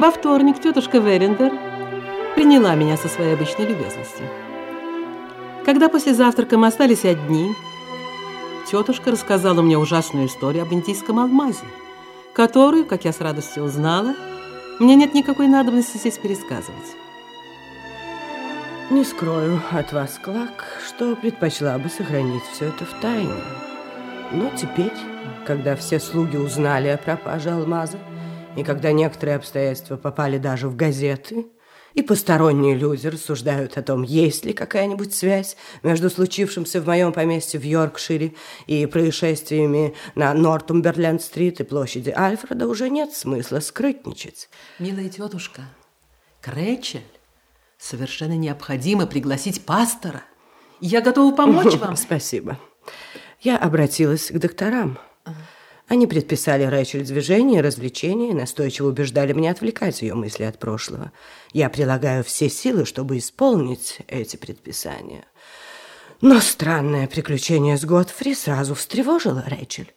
Во вторник тетушка Верендер приняла меня со своей обычной любезностью. Когда после завтрака мы остались одни, тетушка рассказала мне ужасную историю об индийском алмазе, которую, как я с радостью узнала, мне нет никакой надобности здесь пересказывать. Не скрою от вас, Клак, что предпочла бы сохранить все это в тайне. Но теперь, когда все слуги узнали о пропаже алмаза, и когда некоторые обстоятельства попали даже в газеты, и посторонние люди рассуждают о том, есть ли какая-нибудь связь между случившимся в моем поместье в Йоркшире и происшествиями на Нортумберленд-стрит и площади Альфреда, уже нет смысла скрытничать. Милая тетушка, Крэчель, совершенно необходимо пригласить пастора. Я готова помочь вам. Спасибо. Я обратилась к докторам. Они предписали Рэчель движение, развлечения и настойчиво убеждали меня отвлекать ее мысли от прошлого. Я прилагаю все силы, чтобы исполнить эти предписания. Но странное приключение с Готфри сразу встревожило Рэчель.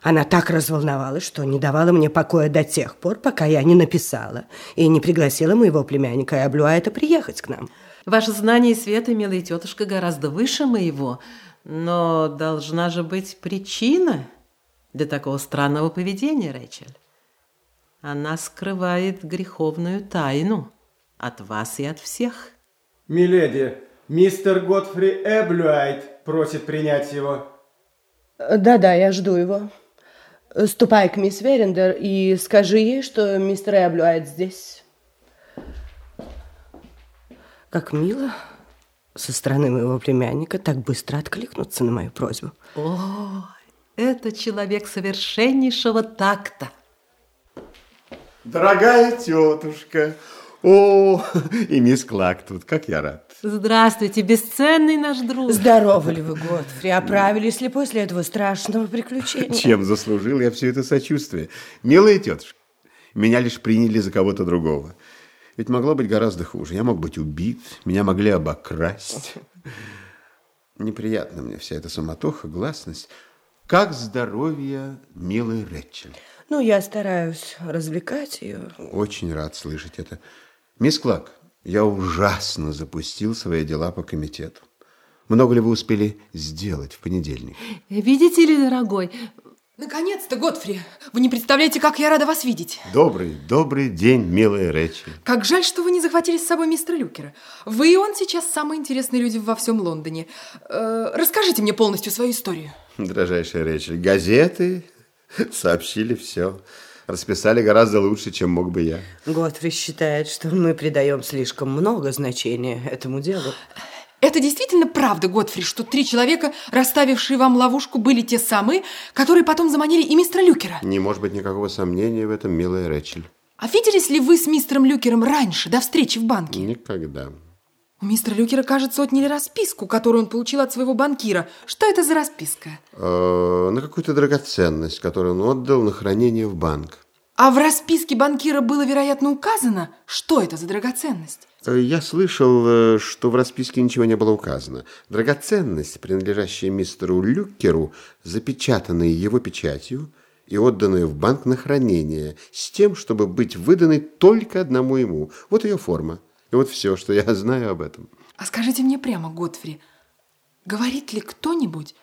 Она так разволновалась, что не давала мне покоя до тех пор, пока я не написала и не пригласила моего племянника Эблюайта приехать к нам. Ваше знание света, милая тетушка, гораздо выше моего, но должна же быть причина для такого странного поведения, Рэйчель. Она скрывает греховную тайну от вас и от всех. Миледи, мистер Готфри Эблюайт просит принять его. Да-да, я жду его. Ступай к мисс Верендер и скажи ей, что мистер Эблюайт здесь. Как мило со стороны моего племянника так быстро откликнуться на мою просьбу. О, это человек совершеннейшего такта. Дорогая тетушка, о, и мисс Клак тут, как я рад. Здравствуйте, бесценный наш друг. Здоровы ли вы, Готфри? Оправились ли после этого страшного приключения? Чем заслужил я все это сочувствие? Милая тетушка, меня лишь приняли за кого-то другого. Ведь могло быть гораздо хуже. Я мог быть убит, меня могли обокрасть. Неприятно мне вся эта суматоха, гласность. Как здоровье милой Рэчель? Ну, я стараюсь развлекать ее. Очень рад слышать это. Мисс Клак, я ужасно запустил свои дела по комитету. Много ли вы успели сделать в понедельник? Видите ли, дорогой, Наконец-то, Готфри! Вы не представляете, как я рада вас видеть. Добрый, добрый день, милая Рэчель. Как жаль, что вы не захватили с собой мистера Люкера. Вы и он сейчас самые интересные люди во всем Лондоне. Э, расскажите мне полностью свою историю. Дорожайшая Рэчель, газеты сообщили все. Расписали гораздо лучше, чем мог бы я. Готфри считает, что мы придаем слишком много значения этому делу. Это действительно правда, Готфри, что три человека, расставившие вам ловушку, были те самые, которые потом заманили и мистера Люкера? Не может быть никакого сомнения в этом, милая Рэчель. А виделись ли вы с мистером Люкером раньше, до встречи в банке? Никогда. У мистера Люкера, кажется, отняли расписку, которую он получил от своего банкира. Что это за расписка? Э, на какую-то драгоценность, которую он отдал на хранение в банк. А в расписке банкира было, вероятно, указано, что это за драгоценность? Я слышал, э, что в расписке ничего не было указано. Драгоценность, принадлежащая мистеру Люкеру, запечатанная его печатью и отданная в банк на хранение, с тем, чтобы быть выданной только одному ему. Вот ее форма. И вот все, что я знаю об этом. А скажите мне прямо, Готфри, говорит ли кто-нибудь,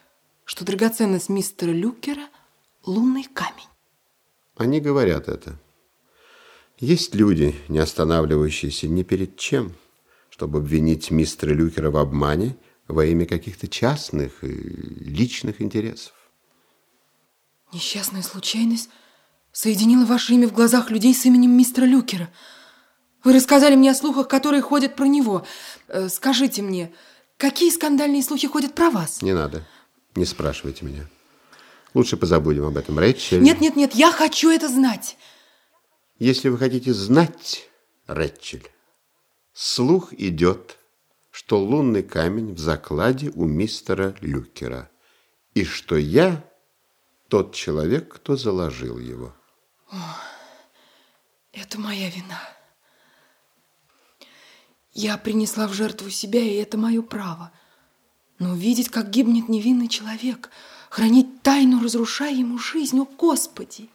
что драгоценность мистера Люкера – лунный камень? Они говорят это. Есть люди, не останавливающиеся ни перед чем, чтобы обвинить мистера Люкера в обмане во имя каких-то частных и личных интересов. Несчастная случайность соединила ваше имя в глазах людей с именем мистера Люкера. Вы рассказали мне о слухах, которые ходят про него. Э, скажите мне, какие скандальные слухи ходят про вас? Не надо, не спрашивайте меня. Лучше позабудем об этом, Рэчель. Нет, нет, нет, я хочу это знать. Если вы хотите знать, Рэчель, слух идет, что лунный камень в закладе у мистера Люкера, и что я тот человек, кто заложил его. Это моя вина. Я принесла в жертву себя, и это мое право. Но видеть, как гибнет невинный человек, хранить тайну, разрушая ему жизнь, о Господи,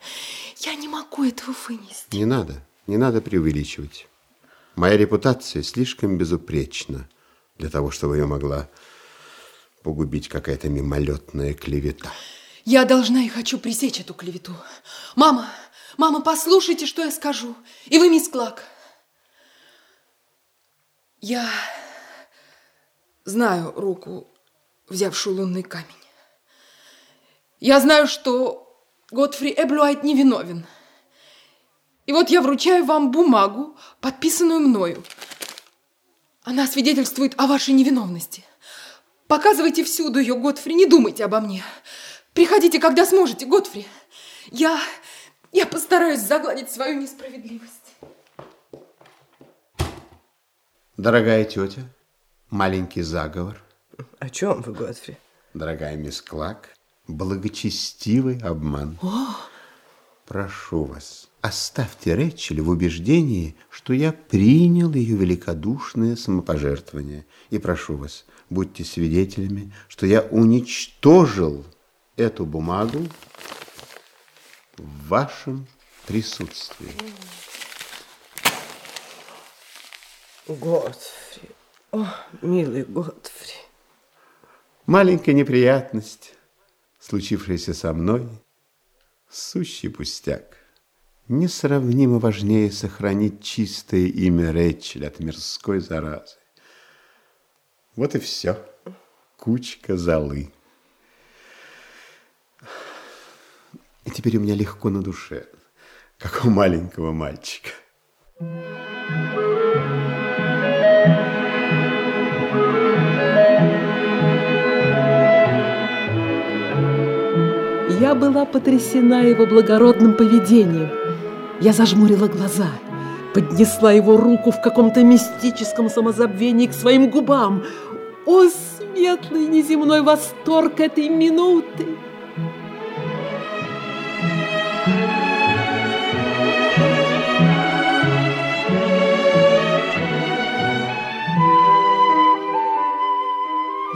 я не могу этого вынести. Не надо, Не надо преувеличивать. Моя репутация слишком безупречна для того, чтобы ее могла погубить какая-то мимолетная клевета. Я должна и хочу пресечь эту клевету. Мама, мама, послушайте, что я скажу. И вы, мисс Клак. Я знаю руку, взявшую лунный камень. Я знаю, что Готфри Эблюайт невиновен. И вот я вручаю вам бумагу, подписанную мною. Она свидетельствует о вашей невиновности. Показывайте всюду ее, Готфри, не думайте обо мне. Приходите, когда сможете, Готфри. Я, я постараюсь загладить свою несправедливость. Дорогая тетя, маленький заговор. О чем вы, Готфри? Дорогая мисс Клак, благочестивый обман. О! Прошу вас, оставьте Рэчель в убеждении, что я принял ее великодушное самопожертвование. И прошу вас, будьте свидетелями, что я уничтожил эту бумагу в вашем присутствии. Готфри, о, милый Готфри. Маленькая неприятность, случившаяся со мной, сущий пустяк. Несравнимо важнее сохранить чистое имя Рэчель от мирской заразы. Вот и все. Кучка золы. И теперь у меня легко на душе, как у маленького мальчика. Я была потрясена его благородным поведением. Я зажмурила глаза, поднесла его руку в каком-то мистическом самозабвении к своим губам. О, светлый неземной восторг этой минуты!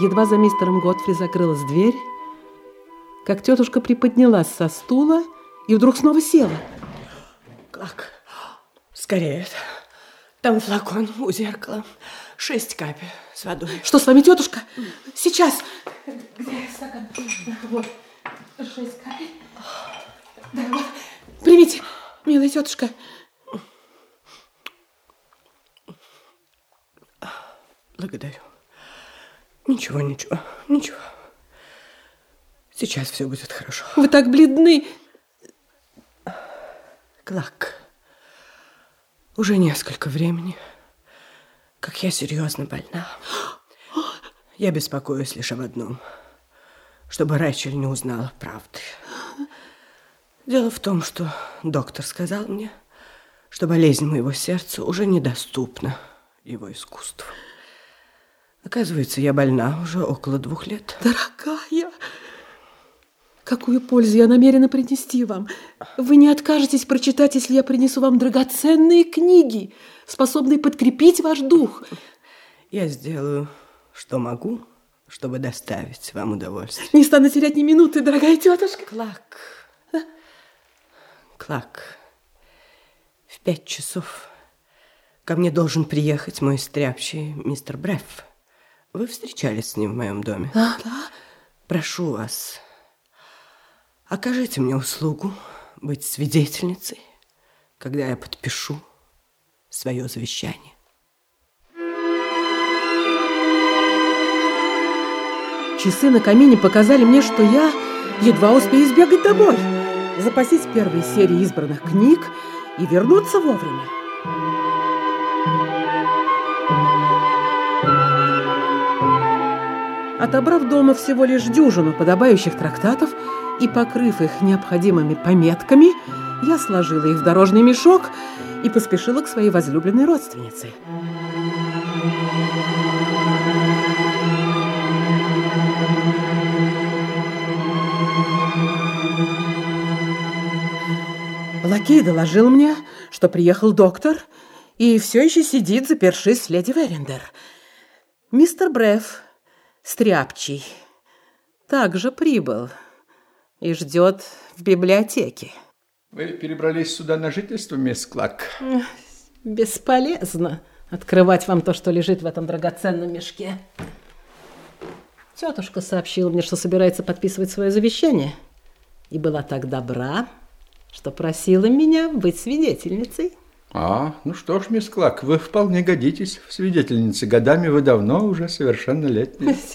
Едва за мистером Готфри закрылась дверь, как тетушка приподнялась со стула и вдруг снова села. Как? Скорее. Там флакон у зеркала. Шесть капель с водой. Что с вами, тетушка? Сейчас. Где стакан? Вот. Шесть капель. Да, вот. Примите, милая тетушка. Благодарю. Ничего, ничего, ничего. Сейчас все будет хорошо. Вы так бледны. Клак. Уже несколько времени, как я серьезно больна. Я беспокоюсь лишь об одном. Чтобы Рэчель не узнала правды. Дело в том, что доктор сказал мне, что болезнь моего сердца уже недоступна его искусству. Оказывается, я больна уже около двух лет. Дорогая, какую пользу я намерена принести вам? Вы не откажетесь прочитать, если я принесу вам драгоценные книги, способные подкрепить ваш дух. Я сделаю, что могу, чтобы доставить вам удовольствие. Не стану терять ни минуты, дорогая тетушка. Клак. Клак. В пять часов ко мне должен приехать мой стряпчий мистер Брефф. Вы встречались с ним в моем доме? Да, да. Прошу вас, окажите мне услугу быть свидетельницей, когда я подпишу свое завещание. Часы на камине показали мне, что я едва успею сбегать домой, запасить первые серии избранных книг и вернуться вовремя. Отобрав дома всего лишь дюжину подобающих трактатов и покрыв их необходимыми пометками, я сложила их в дорожный мешок и поспешила к своей возлюбленной родственнице. Лакей доложил мне, что приехал доктор и все еще сидит, запершись с леди Верендер. Мистер Бреф, стряпчий, также прибыл и ждет в библиотеке. Вы перебрались сюда на жительство, мисс Клак? Бесполезно открывать вам то, что лежит в этом драгоценном мешке. Тетушка сообщила мне, что собирается подписывать свое завещание. И была так добра, что просила меня быть свидетельницей. А, ну что ж, мисс Клак, вы вполне годитесь в свидетельнице. Годами вы давно уже совершеннолетняя.